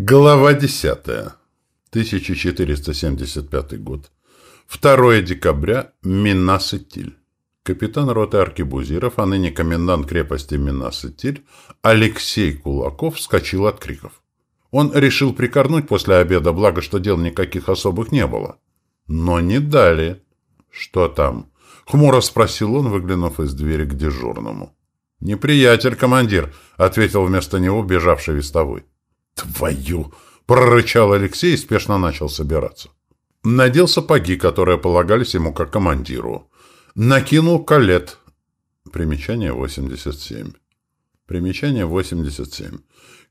Глава 10. 1475 год. 2 декабря. Минас-Итиль. Капитан роты аркебузиров, а ныне комендант крепости Минас-Итиль, Алексей Кулаков вскочил от криков. Он решил прикорнуть после обеда, благо, что дел никаких особых не было. Но не дали. Что там? Хмуро спросил он, выглянув из двери к дежурному. «Неприятель, командир», — ответил вместо него бежавший вестовой. «Твою!» — прорычал Алексей и спешно начал собираться. Надел сапоги, которые полагались ему как командиру. Накинул калет. Примечание 87. Примечание 87.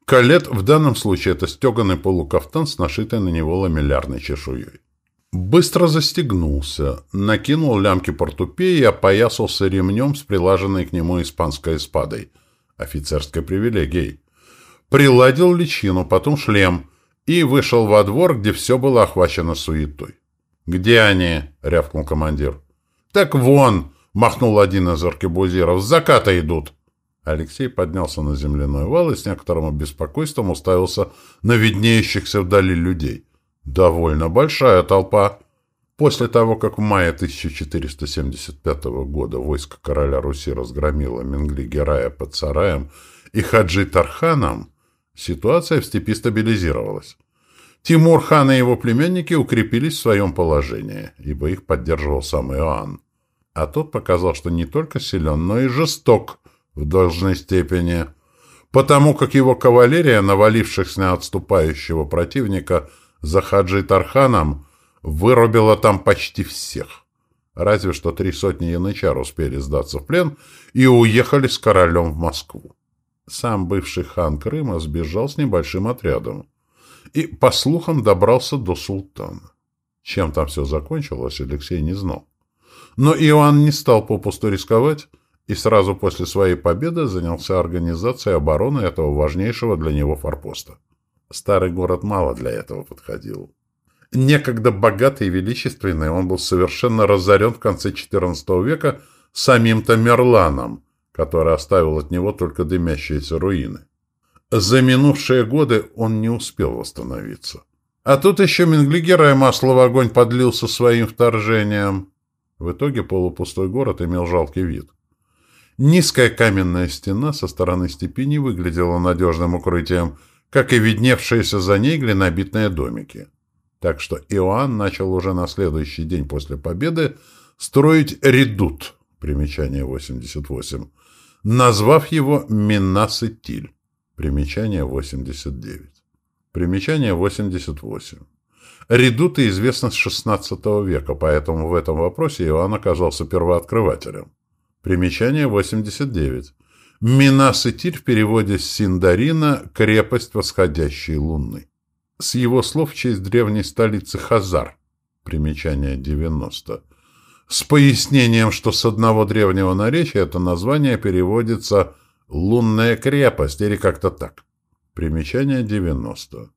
Калет в данном случае это стеганый полукафтан с нашитой на него ламеллярной чешуей. Быстро застегнулся, накинул лямки портупеи и опоясался ремнем с прилаженной к нему испанской эспадой, офицерской привилегией приладил личину, потом шлем и вышел во двор, где все было охвачено суетой. «Где они?» — рявкнул командир. «Так вон!» — махнул один из аркебузиров. «С заката идут!» Алексей поднялся на земляной вал и с некоторым беспокойством уставился на виднеющихся вдали людей. Довольно большая толпа. После того, как в мае 1475 года войско короля Руси разгромило Менгли-Герая под Сараем и Хаджи Тарханом, Ситуация в степи стабилизировалась. Тимур-хан и его племянники укрепились в своем положении, ибо их поддерживал сам Иоанн. А тот показал, что не только силен, но и жесток в должной степени, потому как его кавалерия, навалившись на отступающего противника за Хаджи Тарханом, вырубила там почти всех. Разве что три сотни янычар успели сдаться в плен и уехали с королем в Москву. Сам бывший хан Крыма сбежал с небольшим отрядом и, по слухам, добрался до султана. Чем там все закончилось, Алексей не знал. Но Иоанн не стал попусту рисковать и сразу после своей победы занялся организацией обороны этого важнейшего для него форпоста. Старый город мало для этого подходил. Некогда богатый и величественный, он был совершенно разорен в конце XIV века самим Тамерланом – который оставил от него только дымящиеся руины. За минувшие годы он не успел восстановиться. А тут еще Менглигера и масло в огонь подлил со своим вторжением. В итоге полупустой город имел жалкий вид. Низкая каменная стена со стороны степи не выглядела надежным укрытием, как и видневшиеся за ней глинобитные домики. Так что Иоанн начал уже на следующий день после победы строить редут, примечание 88, назвав его Миннас-Итиль. Примечание 89. Примечание 88. Редуты известны с XVI века, поэтому в этом вопросе Иоанн оказался первооткрывателем. Примечание 89. Минас-Итиль в переводе с Синдарина «крепость восходящей луны». С его слов в честь древней столицы Хазар. Примечание 90 с пояснением, что с одного древнего наречия это название переводится «лунная крепость» или как-то так. Примечание 90.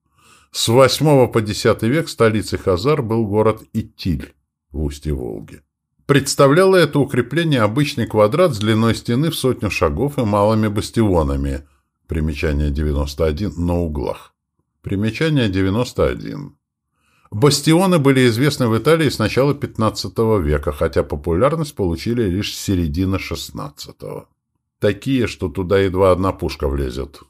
С 8 по X век столицей Хазар был город Итиль в устье Волги. Представляло это укрепление обычный квадрат с длиной стены в сотню шагов и малыми бастионами. Примечание 91 на углах. Примечание 91. Бастионы были известны в Италии с начала XV века, хотя популярность получили лишь с середины XVI. Такие, что туда едва одна пушка влезет.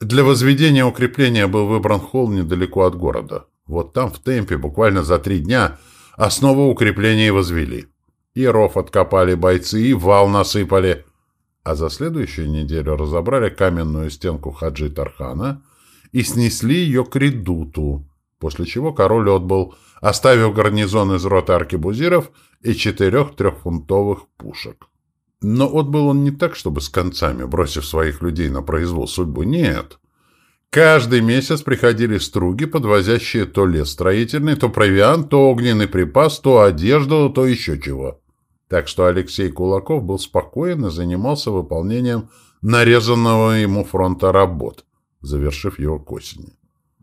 Для возведения укрепления был выбран холм недалеко от города. Вот там в темпе буквально за три дня основу укрепления возвели. И ров откопали бойцы, и вал насыпали. А за следующую неделю разобрали каменную стенку Хаджи Тархана и снесли ее к редуту, после чего король отбыл, оставив гарнизон из роты аркебузиров и четырех трехфунтовых пушек. Но отбыл он не так, чтобы с концами, бросив своих людей на произвол судьбы, нет. Каждый месяц приходили струги, подвозящие то лес строительный, то провиант, то огненный припас, то одежду, то еще чего. Так что Алексей Кулаков был спокоен и занимался выполнением нарезанного ему фронта работ, завершив его к осени.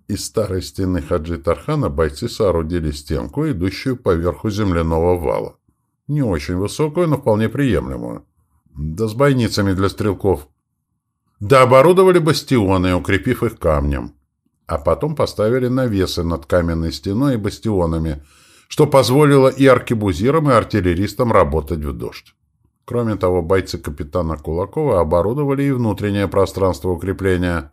Из старой стены Хаджи Тархана бойцы соорудили стенку, идущую поверху земляного вала. Не очень высокую, но вполне приемлемую. Да с бойницами для стрелков. Да оборудовали бастионы, укрепив их камнем. а потом поставили навесы над каменной стеной и бастионами, что позволило и аркебузирам, и артиллеристам работать в дождь. Кроме того, бойцы капитана Кулакова оборудовали и внутреннее пространство укрепления.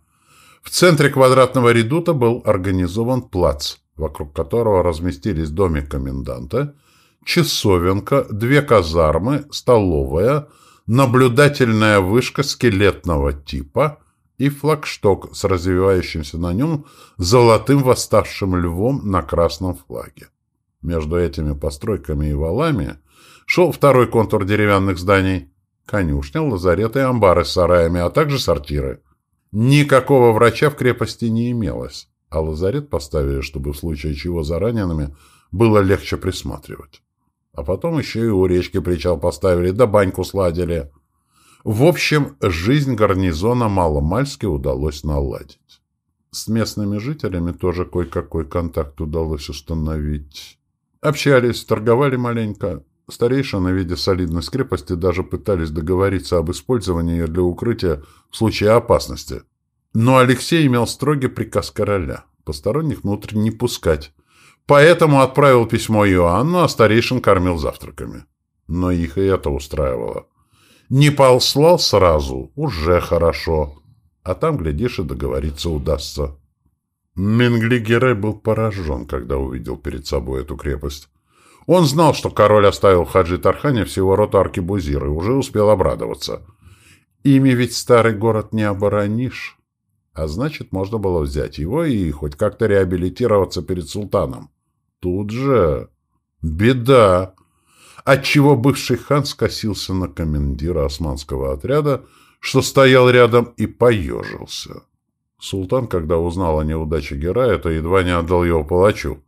В центре квадратного редута был организован плац, вокруг которого разместились домик коменданта, часовенка, две казармы, столовая, наблюдательная вышка скелетного типа и флагшток с развивающимся на нем золотым восставшим львом на красном флаге. Между этими постройками и валами шел второй контур деревянных зданий – конюшня, лазарет и амбары с сараями, а также сортиры. Никакого врача в крепости не имелось, а лазарет поставили, чтобы в случае чего за ранеными было легче присматривать. А потом еще и у речки причал поставили, да баньку сладили. В общем, жизнь гарнизона маломальски удалось наладить. С местными жителями тоже кое-какой контакт удалось установить. Общались, торговали маленько. Старейшины, видя солидность крепости, даже пытались договориться об использовании ее для укрытия в случае опасности. Но Алексей имел строгий приказ короля – посторонних внутрь не пускать, Поэтому отправил письмо Иоанну, а старейшин кормил завтраками. Но их и это устраивало. Не послал сразу, уже хорошо. А там, глядишь, и договориться удастся. Менглигерей был поражен, когда увидел перед собой эту крепость. Он знал, что король оставил Хаджи Тархане всего роту аркебузир и уже успел обрадоваться. Ими ведь старый город не оборонишь. А значит, можно было взять его и хоть как-то реабилитироваться перед султаном. Тут же беда, отчего бывший хан скосился на командира османского отряда, что стоял рядом и поежился. Султан, когда узнал о неудаче Герая, то едва не отдал его палачу.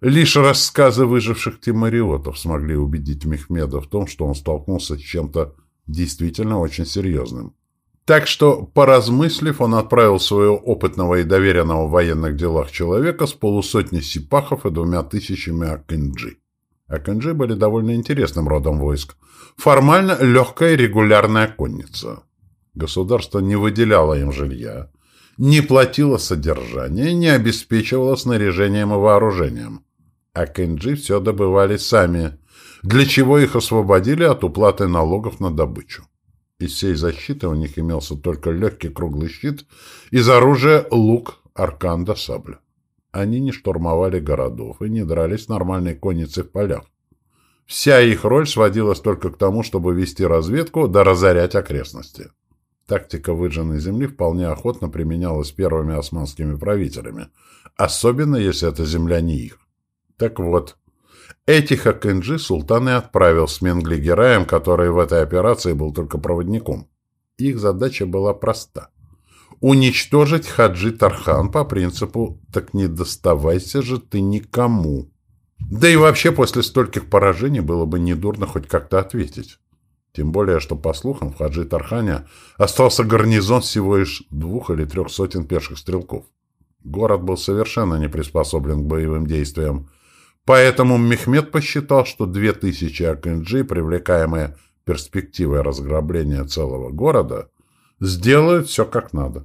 Лишь рассказы выживших тимариотов смогли убедить Мехмеда в том, что он столкнулся с чем-то действительно очень серьезным. Так что, поразмыслив, он отправил своего опытного и доверенного в военных делах человека с полусотней сипахов и двумя тысячами акинджи. Акинджи были довольно интересным родом войск. Формально легкая регулярная конница. Государство не выделяло им жилья, не платило содержание, не обеспечивало снаряжением и вооружением. Акинджи все добывали сами, для чего их освободили от уплаты налогов на добычу. Из всей защиты у них имелся только легкий круглый щит, из оружия лук, аркан да сабля. Они не штурмовали городов и не дрались нормальной конницей в полях. Вся их роль сводилась только к тому, чтобы вести разведку да разорять окрестности. Тактика выжженной земли вполне охотно применялась первыми османскими правителями, особенно если эта земля не их. Так вот, Этих Акинджи султан и отправил с Менгли-Гераем, который в этой операции был только проводником. Их задача была проста. Уничтожить Хаджи Тархан по принципу «так не доставайся же ты никому». Да и вообще после стольких поражений было бы недурно хоть как-то ответить. Тем более, что, по слухам, в Хаджи Тархане остался гарнизон всего лишь двух или трех сотен пеших стрелков. Город был совершенно не приспособлен к боевым действиям, Поэтому Мехмед посчитал, что две тысячи Акинджи, привлекаемые перспективой разграбления целого города, сделают все как надо.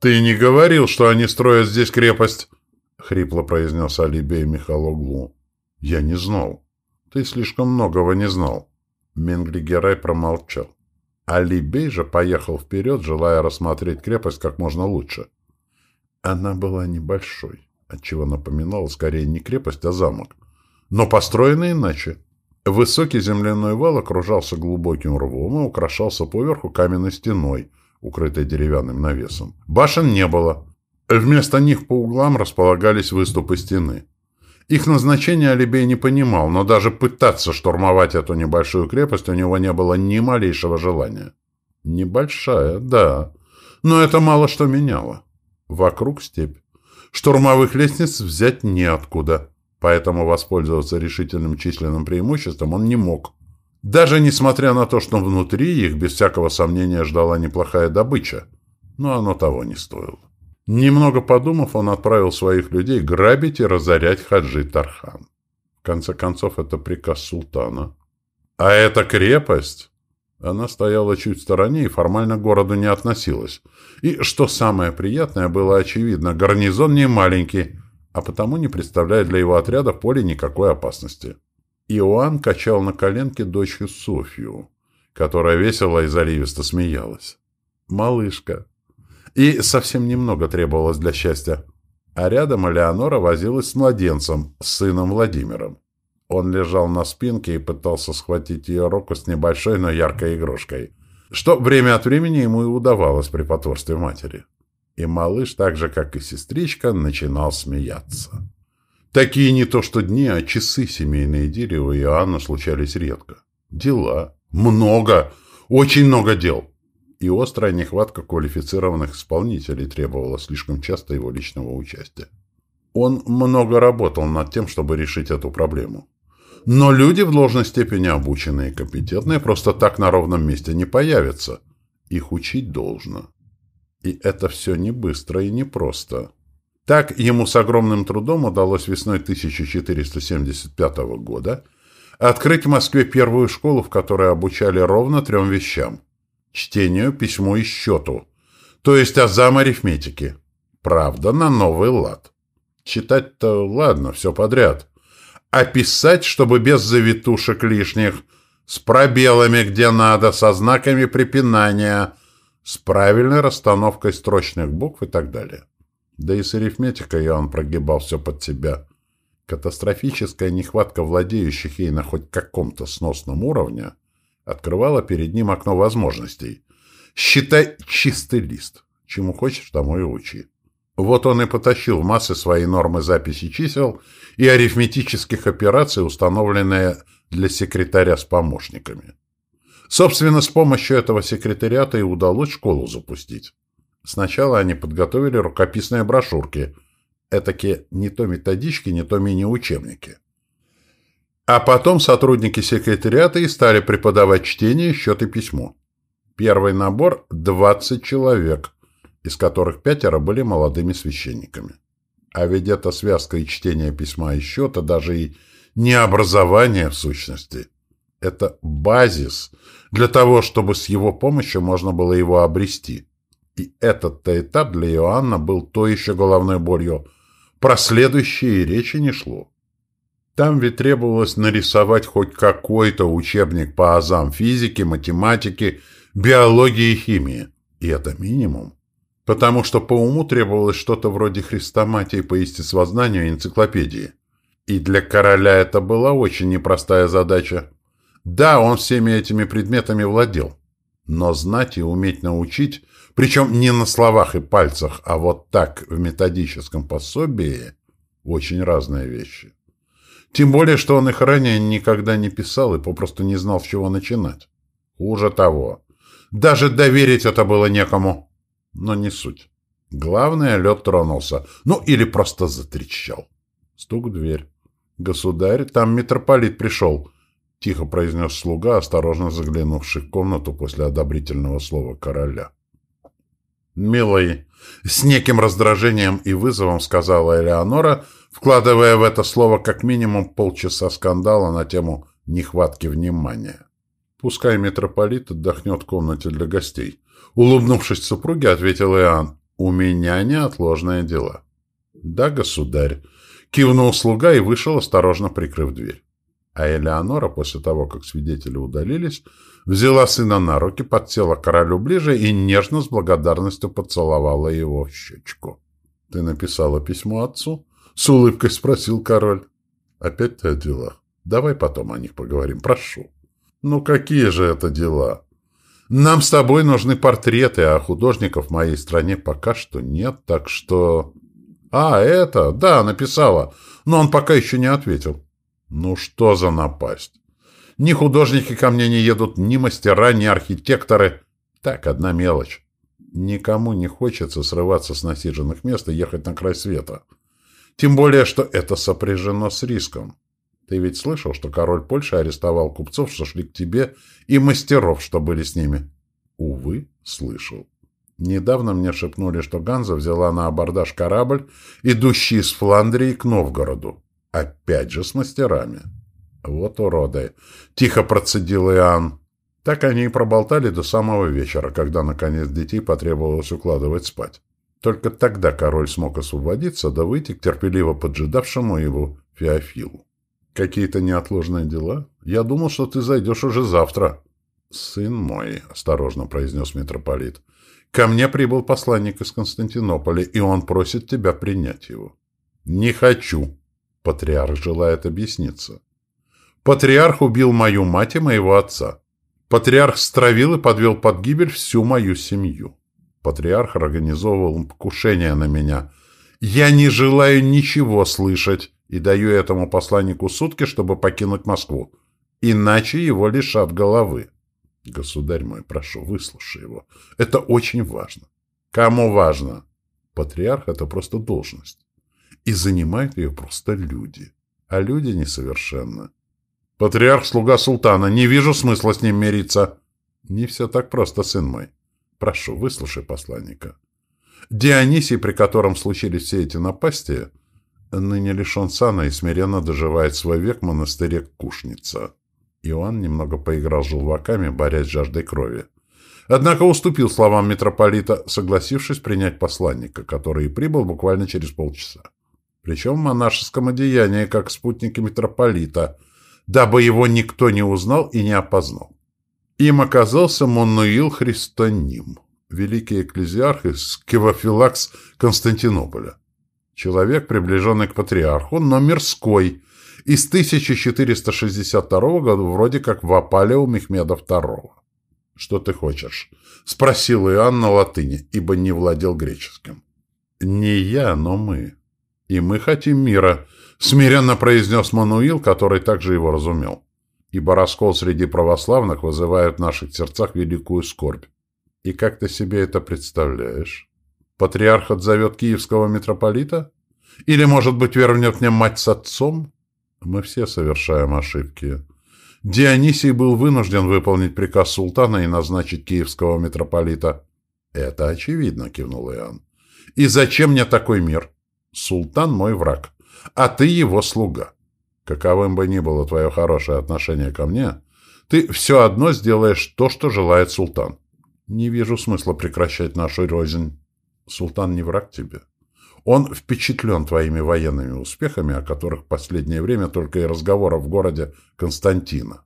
«Ты не говорил, что они строят здесь крепость?» — хрипло произнес Алибей Михалоглу. «Я не знал. Ты слишком многого не знал». Менгли промолчал. Алибей же поехал вперед, желая рассмотреть крепость как можно лучше. Она была небольшой, отчего напоминала скорее не крепость, а замок но построены иначе. Высокий земляной вал окружался глубоким рвом и украшался поверху каменной стеной, укрытой деревянным навесом. Башен не было. Вместо них по углам располагались выступы стены. Их назначение Алибей не понимал, но даже пытаться штурмовать эту небольшую крепость у него не было ни малейшего желания. Небольшая, да, но это мало что меняло. Вокруг степь. Штурмовых лестниц взять неоткуда поэтому воспользоваться решительным численным преимуществом он не мог. Даже несмотря на то, что внутри их без всякого сомнения ждала неплохая добыча, но оно того не стоило. Немного подумав, он отправил своих людей грабить и разорять Хаджи Тархан. В конце концов, это приказ султана. А эта крепость Она стояла чуть в стороне и формально к городу не относилась. И, что самое приятное, было очевидно, гарнизон не маленький, а потому не представляет для его отряда в поле никакой опасности. Иоанн качал на коленке дочь Софью, которая весело и заливисто смеялась. «Малышка». И совсем немного требовалось для счастья. А рядом Элеонора возилась с младенцем, с сыном Владимиром. Он лежал на спинке и пытался схватить ее руку с небольшой, но яркой игрушкой, что время от времени ему и удавалось при потворстве матери. И малыш, так же, как и сестричка, начинал смеяться. Такие не то что дни, а часы семейной идиллии у Иоанна случались редко. Дела. Много. Очень много дел. И острая нехватка квалифицированных исполнителей требовала слишком часто его личного участия. Он много работал над тем, чтобы решить эту проблему. Но люди в должной степени обученные и компетентные просто так на ровном месте не появятся. Их учить должно. И это все не быстро и не просто. Так ему с огромным трудом удалось весной 1475 года открыть в Москве первую школу, в которой обучали ровно трем вещам. Чтению, письму и счету. То есть азам арифметики. Правда, на новый лад. Читать-то ладно, все подряд. А писать, чтобы без завитушек лишних, с пробелами где надо, со знаками препинания, с правильной расстановкой строчных букв и так далее. Да и с арифметикой он прогибал все под себя. Катастрофическая нехватка владеющих ей на хоть каком-то сносном уровне открывала перед ним окно возможностей. Считай чистый лист. Чему хочешь, тому и учи. Вот он и потащил в массы свои нормы записи чисел и арифметических операций, установленные для секретаря с помощниками. Собственно, с помощью этого секретариата и удалось школу запустить. Сначала они подготовили рукописные брошюрки, этакие не то методички, не то мини-учебники. А потом сотрудники секретариата и стали преподавать чтение, счет и письмо. Первый набор – 20 человек, из которых пятеро были молодыми священниками. А ведь это связка и чтение письма и счета, даже и не образование в сущности. Это базис для того, чтобы с его помощью можно было его обрести. И этот-то этап для Иоанна был то еще головной болью. Про следующие речи не шло. Там ведь требовалось нарисовать хоть какой-то учебник по азам физики, математики, биологии и химии. И это минимум. Потому что по уму требовалось что-то вроде хрестоматии по естествознанию и энциклопедии. И для короля это была очень непростая задача. Да, он всеми этими предметами владел. Но знать и уметь научить причем не на словах и пальцах, а вот так, в методическом пособии, очень разные вещи. Тем более, что он их ранее никогда не писал и попросту не знал, с чего начинать. Хуже того. Даже доверить это было некому. Но не суть. Главное, лед тронулся. Ну, или просто затрещал. Стук в дверь. «Государь, там митрополит пришел», — тихо произнес слуга, осторожно заглянувший в комнату после одобрительного слова короля. «Милый», — с неким раздражением и вызовом сказала Элеонора, вкладывая в это слово как минимум полчаса скандала на тему нехватки внимания. «Пускай митрополит отдохнет в комнате для гостей». Улыбнувшись супруге, ответил Иоанн. «У меня неотложные дела». «Да, государь», — кивнул слуга и вышел, осторожно прикрыв дверь. А Элеонора, после того, как свидетели удалились, взяла сына на руки, подсела королю ближе и нежно с благодарностью поцеловала его в щечку. — Ты написала письмо отцу? — с улыбкой спросил король. — Опять ты о делах. Давай потом о них поговорим, прошу. — Ну какие же это дела? Нам с тобой нужны портреты, а художников в моей стране пока что нет, так что... — А, это? Да, написала. Но он пока еще не ответил. — Ну что за напасть? Ни художники ко мне не едут, ни мастера, ни архитекторы. Так, одна мелочь. Никому не хочется срываться с насиженных мест и ехать на край света. Тем более, что это сопряжено с риском. Ты ведь слышал, что король Польши арестовал купцов, что шли к тебе, и мастеров, что были с ними? Увы, слышал. Недавно мне шепнули, что Ганза взяла на абордаж корабль, идущий из Фландрии к Новгороду. Опять же с мастерами. «Вот уроды!» — тихо процедил Иоанн. Так они и проболтали до самого вечера, когда, наконец, детей потребовалось укладывать спать. Только тогда король смог освободиться, да выйти к терпеливо поджидавшему его Феофилу. «Какие-то неотложные дела? Я думал, что ты зайдешь уже завтра». «Сын мой», — осторожно произнес митрополит, — «ко мне прибыл посланник из Константинополя, и он просит тебя принять его». «Не хочу», — патриарх желает объясниться. «Патриарх убил мою мать и моего отца. Патриарх стравил и подвел под гибель всю мою семью. Патриарх организовывал покушение на меня. Я не желаю ничего слышать и даю этому посланнику сутки, чтобы покинуть Москву. Иначе его лишат головы. Государь мой, прошу, выслушай его. Это очень важно. Кому важно? Патриарх — это просто должность. И занимают ее просто люди. А люди несовершенны. Патриарх — слуга султана. Не вижу смысла с ним мириться. Не все так просто, сын мой. Прошу, выслушай посланника. Дионисий, при котором случились все эти напасти, ныне лишен сана и смиренно доживает свой век в монастыре Кушница. Иоанн немного поиграл желваками, борясь с жаждой крови. Однако уступил словам митрополита, согласившись принять посланника, который и прибыл буквально через полчаса. Причем в монашеском одеянии, как спутники митрополита, дабы его никто не узнал и не опознал. Им оказался Моннуил Христоним, великий экклезиарх из Кевофилакс Константинополя. Человек, приближенный к патриарху, но мирской, из 1462 года, вроде как в опале у Мехмеда II. «Что ты хочешь?» — спросил Иоанн на латыни, ибо не владел греческим. «Не я, но мы. И мы хотим мира», — смиренно произнес Мануил, который также его разумел. «Ибо раскол среди православных вызывает в наших сердцах великую скорбь. И как ты себе это представляешь? Патриарх отзовет киевского митрополита? Или, может быть, вернет мне мать с отцом?» Мы все совершаем ошибки. Дионисий был вынужден выполнить приказ султана и назначить киевского митрополита. Это очевидно, кивнул Иоанн. И зачем мне такой мир? Султан мой враг, а ты его слуга. Каковым бы ни было твое хорошее отношение ко мне, ты все одно сделаешь то, что желает султан. Не вижу смысла прекращать нашу рознь. Султан не враг тебе. Он впечатлен твоими военными успехами, о которых в последнее время только и разговоров в городе Константина.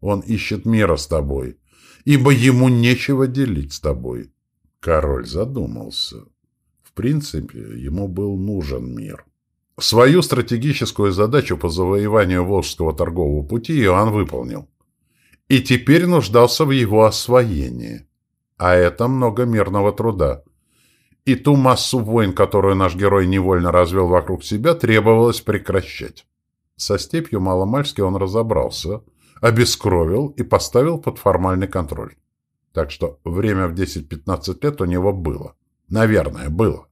Он ищет мира с тобой, ибо ему нечего делить с тобой. Король задумался. Принципе, ему был нужен мир. Свою стратегическую задачу по завоеванию Волжского торгового пути Иоанн выполнил. И теперь нуждался в его освоении. А это много мирного труда – и ту массу войн, которую наш герой невольно развел вокруг себя, требовалось прекращать. Со степью маломальски он разобрался, обескровил и поставил под формальный контроль. Так что время в 10-15 лет у него было. Наверное, было.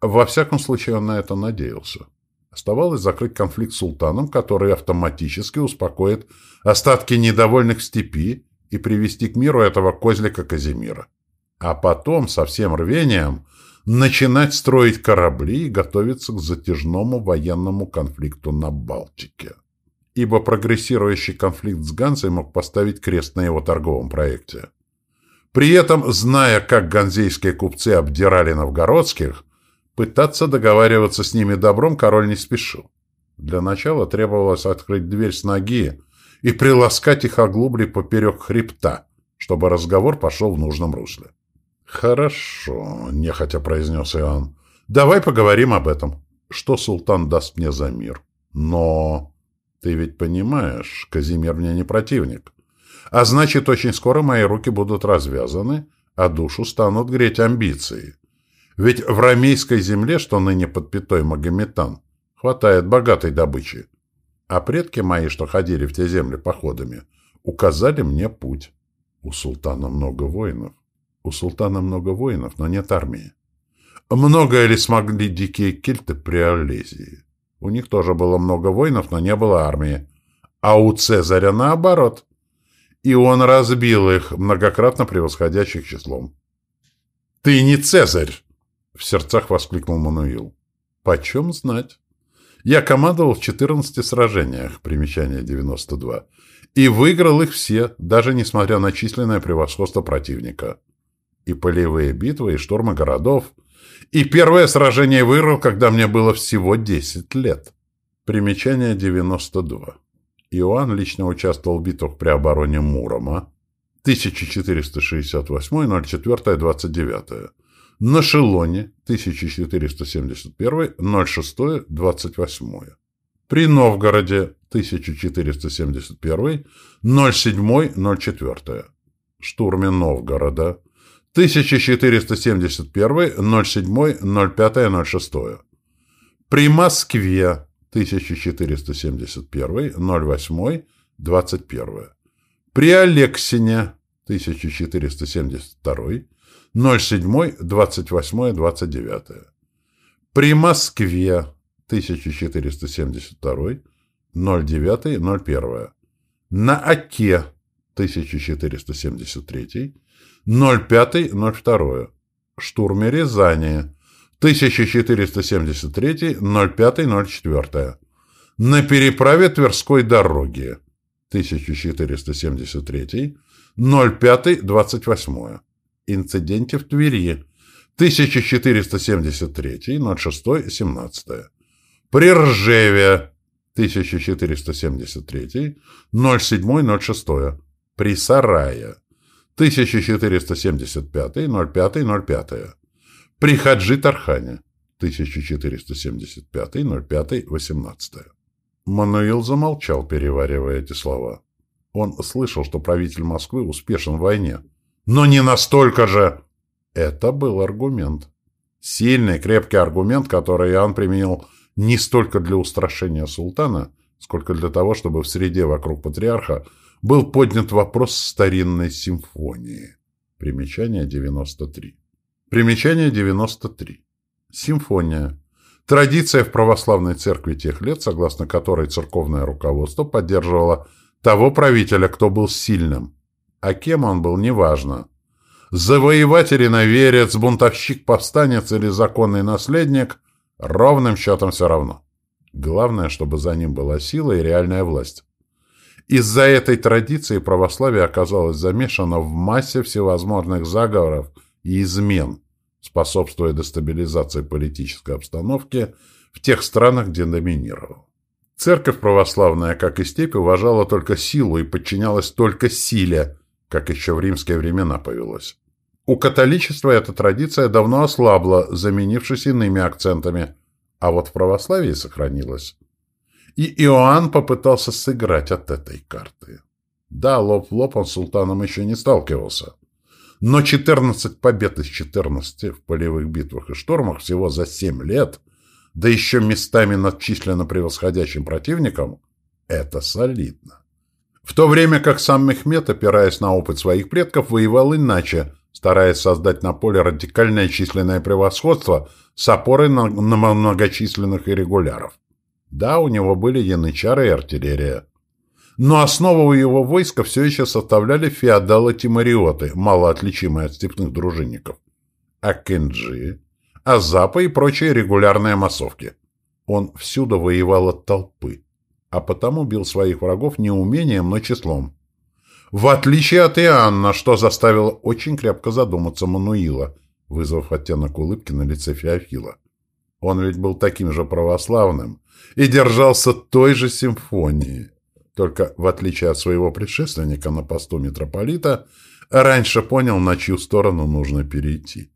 Во всяком случае, он на это надеялся. Оставалось закрыть конфликт с султаном, который автоматически успокоит остатки недовольных в степи и привести к миру этого козлика Казимира. А потом, со всем рвением, начинать строить корабли и готовиться к затяжному военному конфликту на Балтике. Ибо прогрессирующий конфликт с Ганзой мог поставить крест на его торговом проекте. При этом, зная, как ганзейские купцы обдирали новгородских, пытаться договариваться с ними добром король не спешил. Для начала требовалось открыть дверь с ноги и приласкать их оглубли поперек хребта, чтобы разговор пошел в нужном русле. «Хорошо», — нехотя произнес Иоанн. «Давай поговорим об этом. Что султан даст мне за мир? Но... Ты ведь понимаешь, Казимир мне не противник. А значит, очень скоро мои руки будут развязаны, а душу станут греть амбиции. Ведь в рамейской земле, что ныне под пятой Магометан, хватает богатой добычи. А предки мои, что ходили в те земли походами, указали мне путь. У султана много воинов. У султана много воинов, но нет армии. Много ли смогли дикие кельты при Олезии? У них тоже было много воинов, но не было армии. А у Цезаря наоборот. И он разбил их, многократно превосходящих числом. «Ты не Цезарь!» — в сердцах воскликнул Мануил. «Почем знать? Я командовал в 14 сражениях, примечание 92, и выиграл их все, даже несмотря на численное превосходство противника. И полевые битвы, и штурмы городов. И первое сражение выиграл, когда мне было всего 10 лет. Примечание 92. Иоанн лично участвовал в битвах при обороне Мурома 1468-04-29, на Шелоне 1471-06-28, при Новгороде 1471-07-04, штурме Новгорода 1471-07-05-06, при Москве 1471-08-21, при Алексине 1472, 07-28-29, при Москве 1472, 09-01, на Оке 1473, 05-02, штурме Рязани 1473, 05-04, на переправе Тверской дороги 1473, 05-28, инциденте в Твери 1473, 06-17, при Ржеве 1473, 07-06, при Сарае 1475, 05-05, при Хаджи Тархане 1475, 05-18. Мануил замолчал, переваривая эти слова. Он слышал, что правитель Москвы успешен в войне. Но не настолько же! Это был аргумент. Сильный, крепкий аргумент, который Иоанн применил не столько для устрашения султана, сколько для того, чтобы в среде вокруг патриарха был поднят вопрос старинной симфонии. Примечание 93. Примечание 93. Симфония. Традиция в православной церкви тех лет, согласно которой церковное руководство поддерживало того правителя, кто был сильным. А кем он был, неважно. Завоеватель иноверец, бунтовщик, повстанец или законный наследник – ровным счетом все равно. Главное, чтобы за ним была сила и реальная власть. Из-за этой традиции православие оказалось замешано в массе всевозможных заговоров и измен, способствуя дестабилизации политической обстановки в тех странах, где доминировал. Церковь православная, как и степь, уважала только силу и подчинялась только силе, как еще в римские времена повелось. У католичества эта традиция давно ослабла, заменившись иными акцентами, а вот в православии сохранилась. И Иоанн попытался сыграть от этой карты. Да, лоб в лоб он с султаном еще не сталкивался. Но 14 побед из 14 в полевых битвах и штурмах всего за 7 лет, да еще местами над численно превосходящим противником, это солидно. В то время как сам Мехмед, опираясь на опыт своих предков, воевал иначе, стараясь создать на поле радикальное численное превосходство с опорой на, на многочисленных иррегуляров. Да, у него были янычары и артиллерия. Но основу его войска все еще составляли феодалы-тимариоты, малоотличимые от степных дружинников, акинджи, азапы и прочие регулярные массовки. Он всюду воевал от толпы, а потому бил своих врагов не умением, но числом. В отличие от Иоанна, что заставило очень крепко задуматься Мануила, вызвав оттенок улыбки на лице Феофила. Он ведь был таким же православным и держался той же симфонии. Только, в отличие от своего предшественника на посту митрополита, раньше понял, на чью сторону нужно перейти.